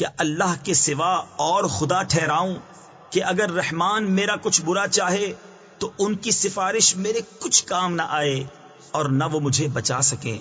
کہ اللہ کے سوا اور خدا ٹھہراؤں کہ اگر رحمان میرا کچھ برا چاہے تو ان کی سفارش میرے کچھ کام نہ آئے اور نہ وہ مجھے بچا سکیں۔